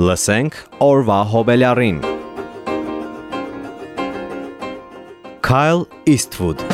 Լսենք օրվա հոբելյարին։ Kyle Eastwood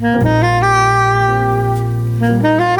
Thank you.